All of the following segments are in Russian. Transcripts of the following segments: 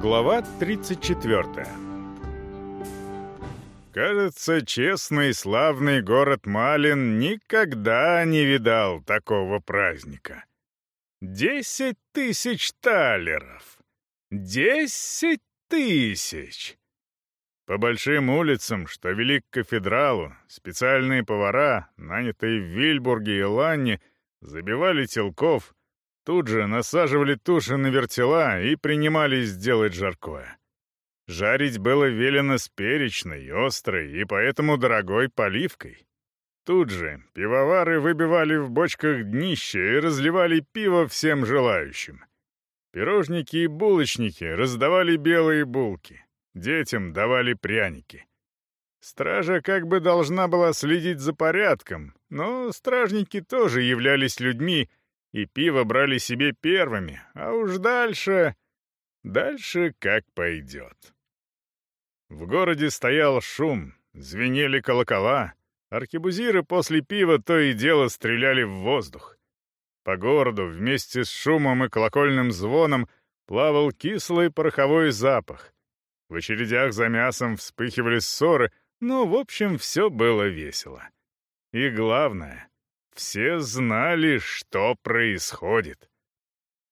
Глава 34 Кажется, честный славный город Малин никогда не видал такого праздника. Десять тысяч талеров! Десять тысяч! По большим улицам, что вели к кафедралу, специальные повара, нанятые в Вильбурге и Ланне, забивали телков, тут же насаживали туши на вертела и принимались делать жаркое. Жарить было велено с перечной, острой и поэтому дорогой поливкой. Тут же пивовары выбивали в бочках днище и разливали пиво всем желающим. Пирожники и булочники раздавали белые булки. Детям давали пряники. Стража как бы должна была следить за порядком, но стражники тоже являлись людьми и пиво брали себе первыми, а уж дальше... Дальше как пойдет. В городе стоял шум, звенели колокола, аркебузиры после пива то и дело стреляли в воздух. По городу вместе с шумом и колокольным звоном плавал кислый пороховой запах. В очередях за мясом вспыхивали ссоры, но, в общем, все было весело. И главное, все знали, что происходит.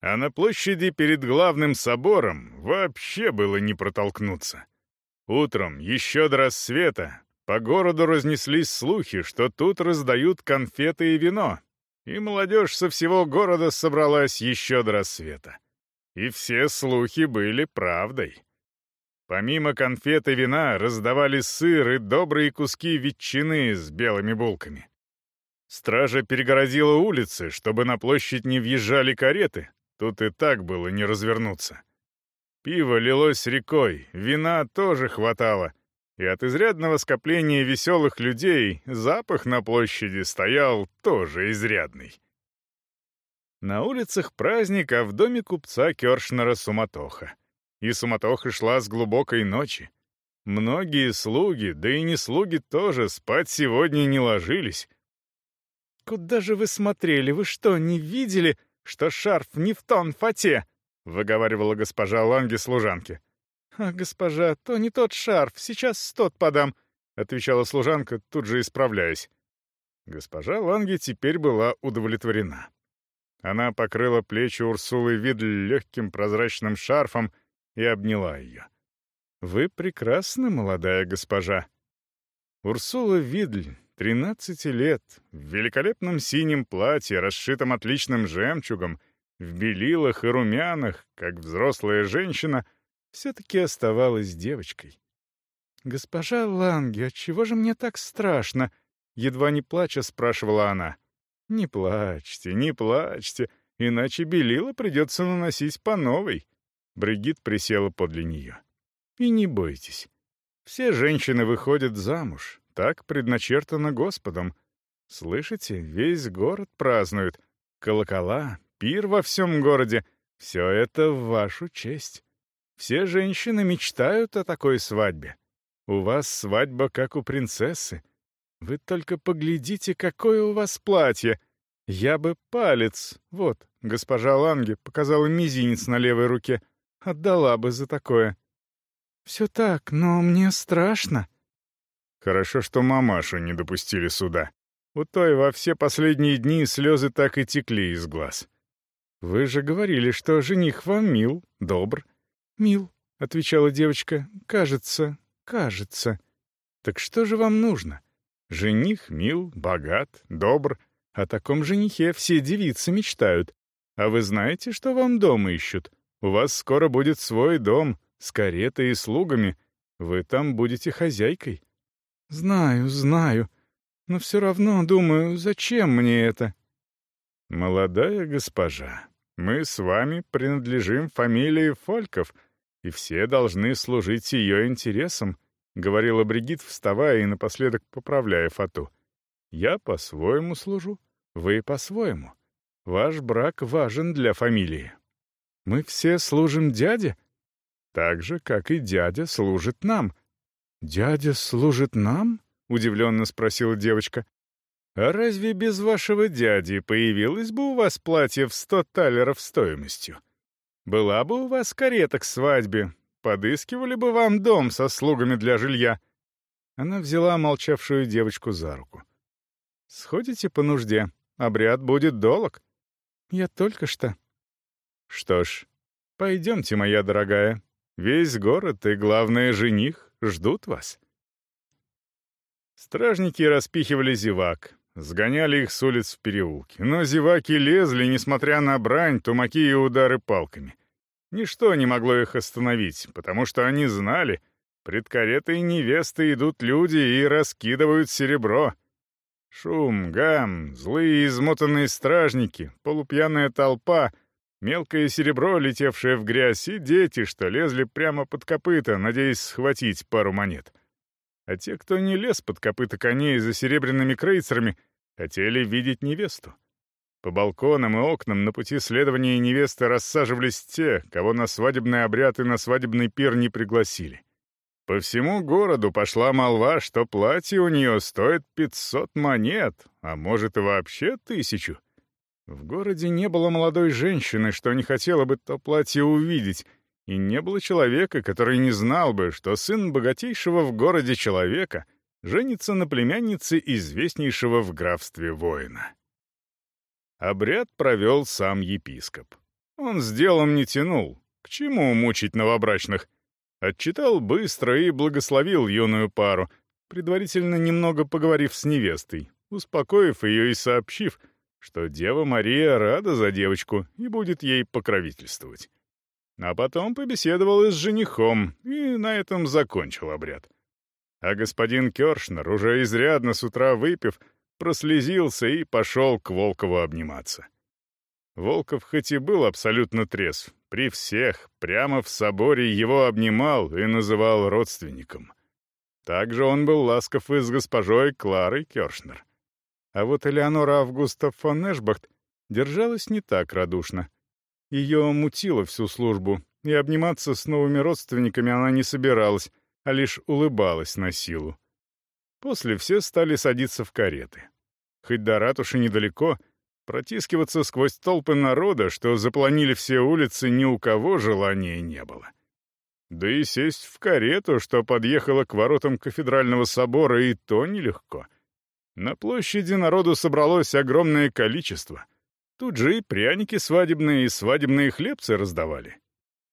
А на площади перед главным собором вообще было не протолкнуться. Утром, еще до рассвета, по городу разнеслись слухи, что тут раздают конфеты и вино, и молодежь со всего города собралась еще до рассвета. И все слухи были правдой. Помимо конфет и вина раздавали сыр и добрые куски ветчины с белыми булками. Стража перегородила улицы, чтобы на площадь не въезжали кареты, тут и так было не развернуться. Пиво лилось рекой, вина тоже хватало, и от изрядного скопления веселых людей запах на площади стоял тоже изрядный. На улицах праздник, а в доме купца Кёршнера суматоха. И суматоха шла с глубокой ночи. Многие слуги, да и не слуги тоже, спать сегодня не ложились. «Куда же вы смотрели? Вы что, не видели, что шарф не в тон фате?» — выговаривала госпожа Ланги служанке. «А, госпожа, то не тот шарф, сейчас тот подам», — отвечала служанка, тут же исправляясь. Госпожа Ланги теперь была удовлетворена. Она покрыла плечи Урсулы Видль легким прозрачным шарфом и обняла ее. «Вы прекрасны, молодая госпожа». Урсула Видль, тринадцати лет, в великолепном синем платье, расшитом отличным жемчугом, в белилах и румянах, как взрослая женщина, все-таки оставалась девочкой. «Госпожа Ланге, отчего же мне так страшно?» Едва не плача спрашивала она. «Не плачьте, не плачьте, иначе белила придется наносить по новой». Бригит присела подле нее. «И не бойтесь. Все женщины выходят замуж, так предначертано Господом. Слышите, весь город празднует. Колокола, пир во всем городе — все это в вашу честь. Все женщины мечтают о такой свадьбе. У вас свадьба, как у принцессы. Вы только поглядите, какое у вас платье. Я бы палец, вот, госпожа Ланге показала мизинец на левой руке, отдала бы за такое. Все так, но мне страшно. Хорошо, что мамашу не допустили сюда. У той во все последние дни слезы так и текли из глаз. «Вы же говорили, что жених вам мил, добр». «Мил», — отвечала девочка, — «кажется, кажется». «Так что же вам нужно? Жених мил, богат, добр. О таком женихе все девицы мечтают. А вы знаете, что вам дома ищут? У вас скоро будет свой дом, с каретой и слугами. Вы там будете хозяйкой». «Знаю, знаю. Но все равно думаю, зачем мне это?» «Молодая госпожа, мы с вами принадлежим фамилии Фольков, и все должны служить ее интересам», — говорила Бригит, вставая и напоследок поправляя фату. «Я по-своему служу, вы по-своему. Ваш брак важен для фамилии. Мы все служим дяде, так же, как и дядя служит нам». «Дядя служит нам?» — удивленно спросила девочка. «А разве без вашего дяди появилось бы у вас платье в сто талеров стоимостью?» Была бы у вас карета к свадьбе, подыскивали бы вам дом со слугами для жилья». Она взяла молчавшую девочку за руку. «Сходите по нужде, обряд будет долг». «Я только что». «Что ж, пойдемте, моя дорогая. Весь город и, главное, жених ждут вас». Стражники распихивали зевак, сгоняли их с улиц в переулки. Но зеваки лезли, несмотря на брань, тумаки и удары палками. Ничто не могло их остановить, потому что они знали, пред каретой невесты идут люди и раскидывают серебро. Шум, гам, злые измотанные стражники, полупьяная толпа, мелкое серебро, летевшее в грязь, и дети, что лезли прямо под копыта, надеясь схватить пару монет — а те, кто не лез под копыта коней за серебряными крейцерами, хотели видеть невесту. По балконам и окнам на пути следования невесты рассаживались те, кого на свадебный обряд и на свадебный пир не пригласили. По всему городу пошла молва, что платье у нее стоит 500 монет, а может и вообще тысячу. В городе не было молодой женщины, что не хотела бы то платье увидеть, и не было человека, который не знал бы, что сын богатейшего в городе человека женится на племяннице известнейшего в графстве воина. Обряд провел сам епископ. Он с делом не тянул. К чему мучить новобрачных? Отчитал быстро и благословил юную пару, предварительно немного поговорив с невестой, успокоив ее и сообщив, что Дева Мария рада за девочку и будет ей покровительствовать. А потом побеседовал и с женихом, и на этом закончил обряд. А господин Кёршнер, уже изрядно с утра выпив, прослезился и пошел к Волкову обниматься. Волков хоть и был абсолютно трезв, при всех, прямо в соборе его обнимал и называл родственником. Также он был ласков и с госпожой Кларой Кёршнер. А вот Элеонора Августа фон Эшбахт держалась не так радушно — ее мутило всю службу, и обниматься с новыми родственниками она не собиралась, а лишь улыбалась на силу. После все стали садиться в кареты. Хоть до ратуши недалеко, протискиваться сквозь толпы народа, что запланили все улицы, ни у кого желания не было. Да и сесть в карету, что подъехала к воротам кафедрального собора, и то нелегко. На площади народу собралось огромное количество — Тут же и пряники свадебные, и свадебные хлебцы раздавали.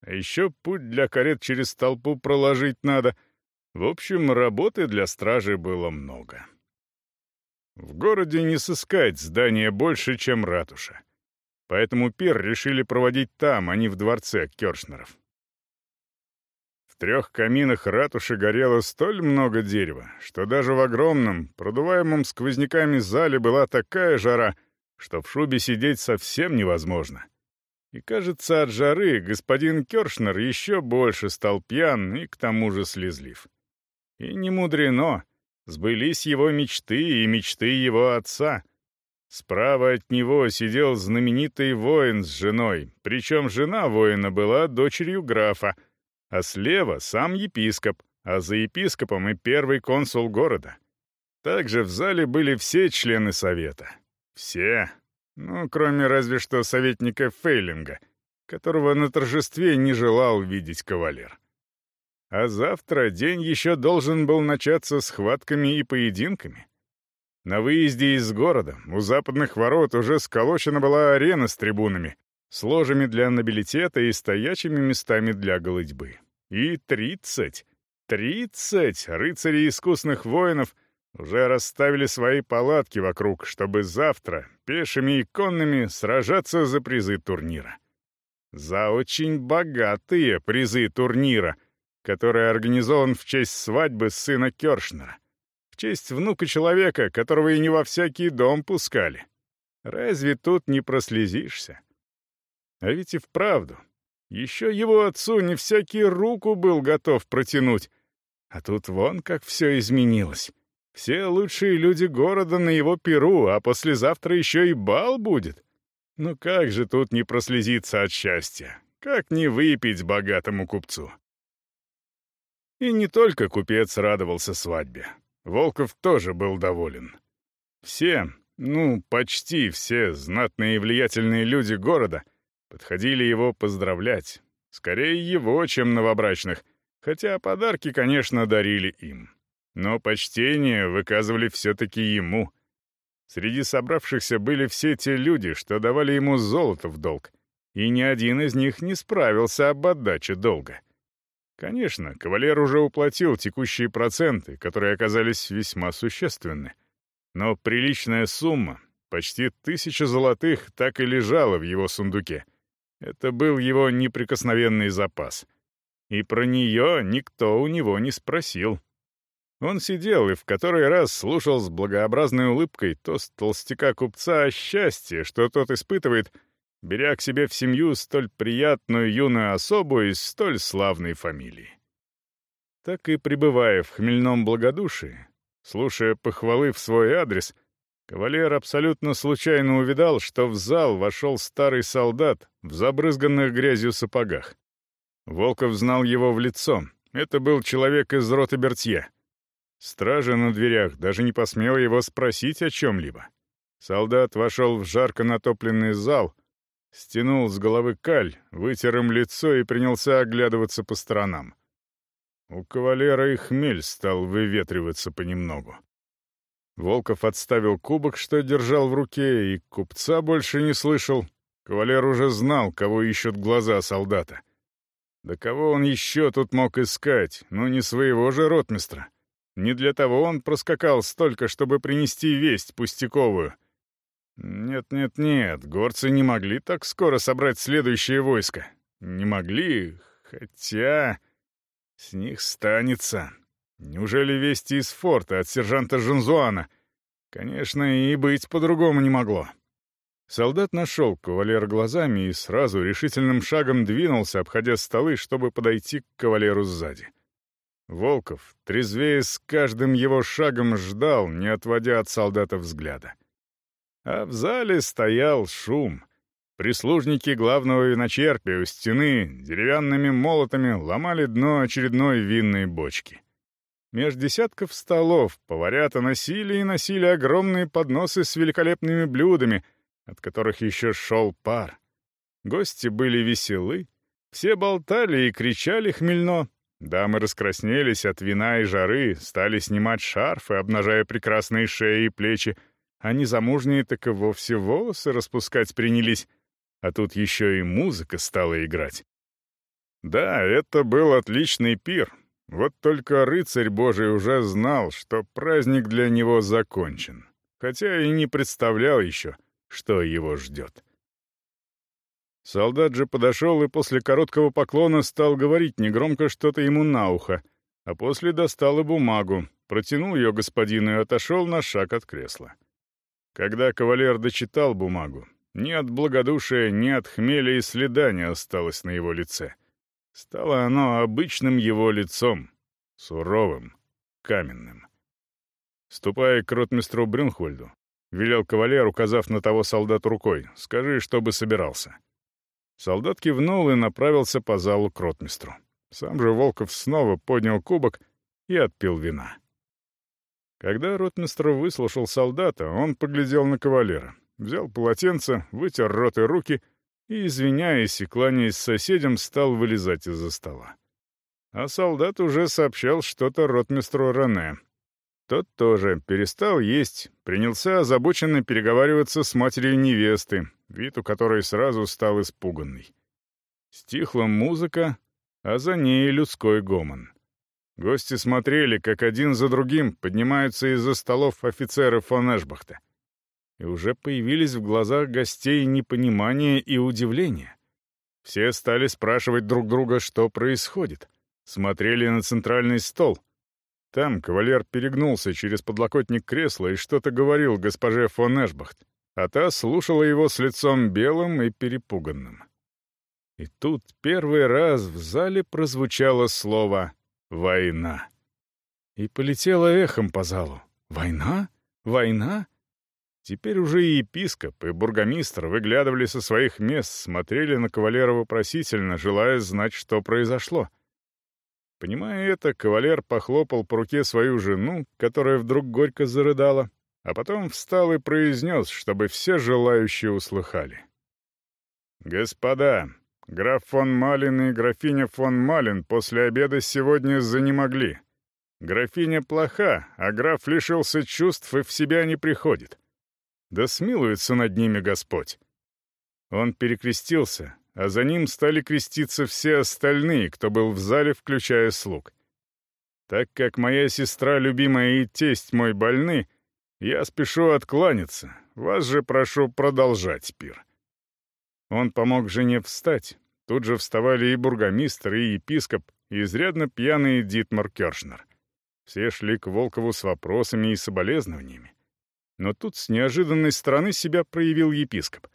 А еще путь для карет через толпу проложить надо. В общем, работы для стражи было много. В городе не сыскать здания больше, чем ратуша. Поэтому пир решили проводить там, а не в дворце Кёршнеров. Трех каминах ратуши горело столь много дерева, что даже в огромном, продуваемом сквозняками зале была такая жара, что в шубе сидеть совсем невозможно. И, кажется, от жары господин Кёршнер еще больше стал пьян и к тому же слезлив. И не мудрено, сбылись его мечты и мечты его отца. Справа от него сидел знаменитый воин с женой, причем жена воина была дочерью графа, а слева сам епископ, а за епископом и первый консул города. Также в зале были все члены совета. Все. Ну, кроме разве что советника Фейлинга, которого на торжестве не желал видеть кавалер. А завтра день еще должен был начаться схватками и поединками. На выезде из города у западных ворот уже сколочена была арена с трибунами, с ложами для нобилитета и стоячими местами для голодьбы. И тридцать, тридцать рыцарей искусных воинов — уже расставили свои палатки вокруг, чтобы завтра, пешими и конными, сражаться за призы турнира. За очень богатые призы турнира, который организован в честь свадьбы сына Кёршнера, в честь внука человека, которого и не во всякий дом пускали. Разве тут не прослезишься? А ведь и вправду, еще его отцу не всякий руку был готов протянуть, а тут вон как все изменилось. Все лучшие люди города на его перу, а послезавтра еще и бал будет. Ну как же тут не прослезиться от счастья? Как не выпить богатому купцу? И не только купец радовался свадьбе. Волков тоже был доволен. Все, ну, почти все знатные и влиятельные люди города Подходили его поздравлять. Скорее его, чем новобрачных, хотя подарки, конечно, дарили им. Но почтение выказывали все-таки ему. Среди собравшихся были все те люди, что давали ему золото в долг, и ни один из них не справился об отдаче долга. Конечно, кавалер уже уплатил текущие проценты, которые оказались весьма существенны. Но приличная сумма, почти тысяча золотых, так и лежала в его сундуке. Это был его неприкосновенный запас. И про нее никто у него не спросил. Он сидел и в который раз слушал с благообразной улыбкой тост толстяка-купца о счастье, что тот испытывает, беря к себе в семью столь приятную юную особу из столь славной фамилии. Так и пребывая в хмельном благодушии, слушая похвалы в свой адрес, кавалер абсолютно случайно увидал, что в зал вошел старый солдат в забрызганных грязью сапогах. Волков знал его в лицо. Это был человек из роты Бертье. Стража на дверях даже не посмела его спросить о чем-либо. Солдат вошел в жарко натопленный зал, стянул с головы каль, вытер им лицо и принялся оглядываться по сторонам. У кавалера и хмель стал выветриваться понемногу. Волков отставил кубок, что держал в руке, и купца больше не слышал. Кавалер уже знал, кого ищут глаза солдата. Да кого он еще тут мог искать, ну не своего же ротмистра. Не для того он проскакал столько, чтобы принести весть пустяковую. Нет-нет-нет, горцы не могли так скоро собрать следующее войско. Не могли, хотя... С них станется. Неужели вести из форта от сержанта Жанзуана? Конечно, и быть по-другому не могло. Солдат нашел кавалера глазами и сразу решительным шагом двинулся, обходя столы, чтобы подойти к кавалеру сзади. Волков, трезвее с каждым его шагом, ждал, не отводя от солдата взгляда. А в зале стоял шум. Прислужники главного виночерпия у стены деревянными молотами ломали дно очередной винной бочки. Меж десятков столов поварята носили и носили огромные подносы с великолепными блюдами, от которых еще шел пар. Гости были веселы, все болтали и кричали хмельно, Дамы раскраснелись от вина и жары, стали снимать шарфы, обнажая прекрасные шеи и плечи, а незамужние так и вовсе волосы распускать принялись, а тут еще и музыка стала играть. Да, это был отличный пир, вот только рыцарь Божий уже знал, что праздник для него закончен, хотя и не представлял еще, что его ждет. Солдат же подошел и после короткого поклона стал говорить негромко что-то ему на ухо, а после достал и бумагу, протянул ее господину и отошел на шаг от кресла. Когда кавалер дочитал бумагу, ни от благодушия, ни от хмеля и следа не осталось на его лице. Стало оно обычным его лицом, суровым, каменным. Ступая к ротмистру Брюнхвальду, велел кавалер, указав на того солдат рукой, «Скажи, чтобы собирался». Солдат кивнул и направился по залу к ротмистру. Сам же Волков снова поднял кубок и отпил вина. Когда ротмистр выслушал солдата, он поглядел на кавалера, взял полотенце, вытер рот и руки и, извиняясь и кланяясь соседям, стал вылезать из-за стола. А солдат уже сообщал что-то ротмистру Рене. Тот тоже перестал есть, принялся озабоченно переговариваться с матерью невесты, вид у которой сразу стал испуганный. Стихла музыка, а за ней людской гомон. Гости смотрели, как один за другим поднимаются из-за столов офицеры фон Эшбахта. И уже появились в глазах гостей непонимание и удивление. Все стали спрашивать друг друга, что происходит. Смотрели на центральный стол. Там кавалер перегнулся через подлокотник кресла и что-то говорил госпоже фон Эшбахт а та слушала его с лицом белым и перепуганным. И тут первый раз в зале прозвучало слово «война». И полетело эхом по залу. «Война? Война?» Теперь уже и епископ, и бургомистр выглядывали со своих мест, смотрели на кавалера вопросительно, желая знать, что произошло. Понимая это, кавалер похлопал по руке свою жену, которая вдруг горько зарыдала, а потом встал и произнес, чтобы все желающие услыхали. «Господа, граф фон Малин и графиня фон Малин после обеда сегодня занемогли. Графиня плоха, а граф лишился чувств и в себя не приходит. Да смилуется над ними Господь». Он перекрестился, а за ним стали креститься все остальные, кто был в зале, включая слуг. Так как моя сестра любимая и тесть мой больны, я спешу откланяться, вас же прошу продолжать пир». Он помог жене встать. Тут же вставали и бургомистр, и епископ, и изрядно пьяный Дитмар Кершнер. Все шли к Волкову с вопросами и соболезнованиями. Но тут с неожиданной стороны себя проявил епископ.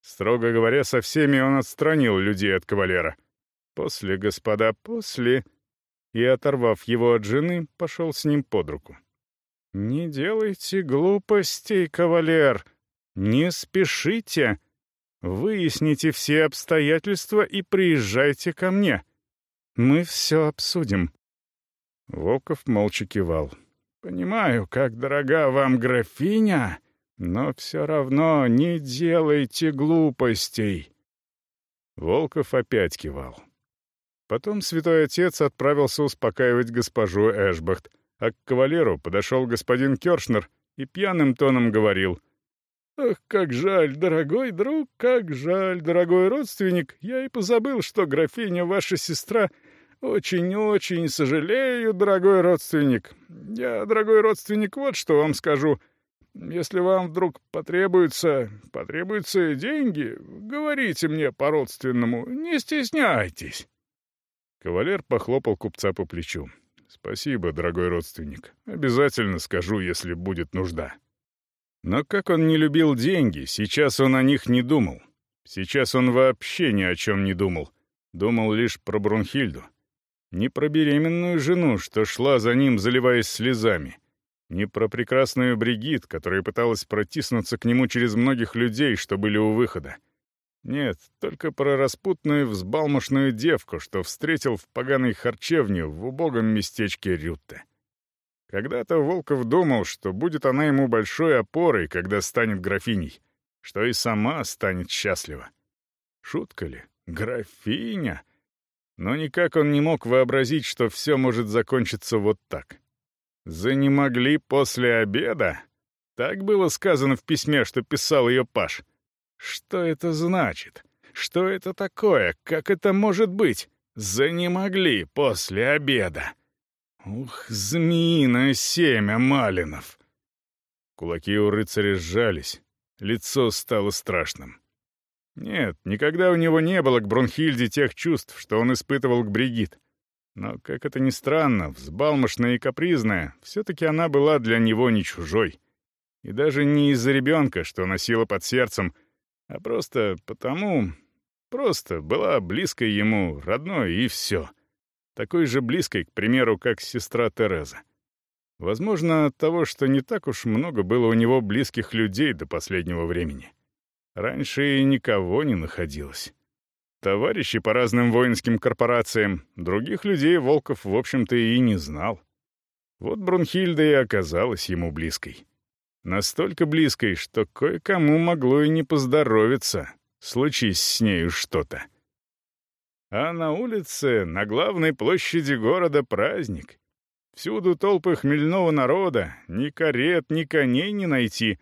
Строго говоря, со всеми он отстранил людей от кавалера. После, господа, после... И, оторвав его от жены, пошел с ним под руку. «Не делайте глупостей, кавалер! Не спешите! Выясните все обстоятельства и приезжайте ко мне. Мы все обсудим». Волков молча кивал. «Понимаю, как дорога вам графиня, но все равно не делайте глупостей». Волков опять кивал. Потом святой отец отправился успокаивать госпожу Эшбахт, а к кавалеру подошел господин Кершнер и пьяным тоном говорил. «Ах, как жаль, дорогой друг, как жаль, дорогой родственник, я и позабыл, что графиня ваша сестра. Очень-очень сожалею, дорогой родственник. Я, дорогой родственник, вот что вам скажу. Если вам вдруг потребуются, потребуются деньги, говорите мне по-родственному, не стесняйтесь». Кавалер похлопал купца по плечу. «Спасибо, дорогой родственник. Обязательно скажу, если будет нужда». Но как он не любил деньги, сейчас он о них не думал. Сейчас он вообще ни о чем не думал. Думал лишь про Брунхильду. Не про беременную жену, что шла за ним, заливаясь слезами. Не про прекрасную Бригит, которая пыталась протиснуться к нему через многих людей, что были у выхода. Нет, только про распутную взбалмошную девку, что встретил в поганой харчевне в убогом местечке Рютте. Когда-то Волков думал, что будет она ему большой опорой, когда станет графиней, что и сама станет счастлива. Шутка ли? Графиня? Но никак он не мог вообразить, что все может закончиться вот так. «Занемогли после обеда?» Так было сказано в письме, что писал ее Паш. Что это значит? Что это такое? Как это может быть? Занемогли после обеда. Ух, змеиное семя малинов! Кулаки у рыцаря сжались, лицо стало страшным. Нет, никогда у него не было к Брунхильде тех чувств, что он испытывал к Бригит. Но, как это ни странно, взбалмошная и капризная, все-таки она была для него не чужой. И даже не из-за ребенка, что носила под сердцем — а просто потому... Просто была близкой ему, родной, и все. Такой же близкой, к примеру, как сестра Тереза. Возможно, от того, что не так уж много было у него близких людей до последнего времени. Раньше и никого не находилось. Товарищи по разным воинским корпорациям, других людей Волков, в общем-то, и не знал. Вот Брунхильда и оказалась ему близкой. Настолько близкой, что кое-кому могло и не поздоровиться, случись с нею что-то. А на улице, на главной площади города праздник. Всюду толпы хмельного народа, ни карет, ни коней не найти.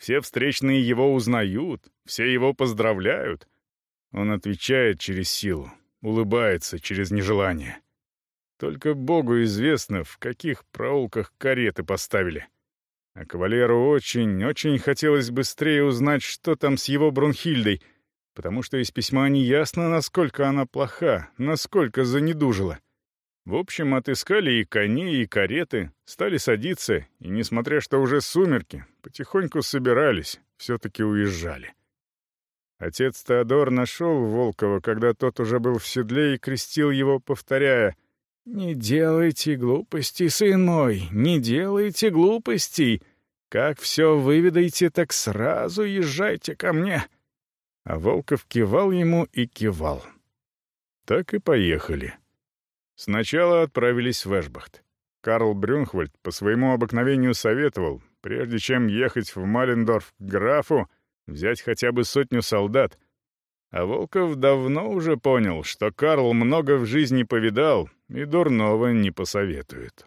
Все встречные его узнают, все его поздравляют. Он отвечает через силу, улыбается через нежелание. Только Богу известно, в каких проулках кареты поставили — а кавалеру очень-очень хотелось быстрее узнать, что там с его Брунхильдой, потому что из письма не ясно, насколько она плоха, насколько занедужила. В общем, отыскали и коней, и кареты, стали садиться, и, несмотря что уже сумерки, потихоньку собирались, все-таки уезжали. Отец Теодор нашел Волкова, когда тот уже был в седле, и крестил его, повторяя — «Не делайте глупостей, сын мой, не делайте глупостей. Как все выведаете, так сразу езжайте ко мне». А Волков кивал ему и кивал. Так и поехали. Сначала отправились в Эшбахт. Карл Брюнхвальд по своему обыкновению советовал, прежде чем ехать в Малендорф к графу, взять хотя бы сотню солдат. А Волков давно уже понял, что Карл много в жизни повидал и дурного не посоветует.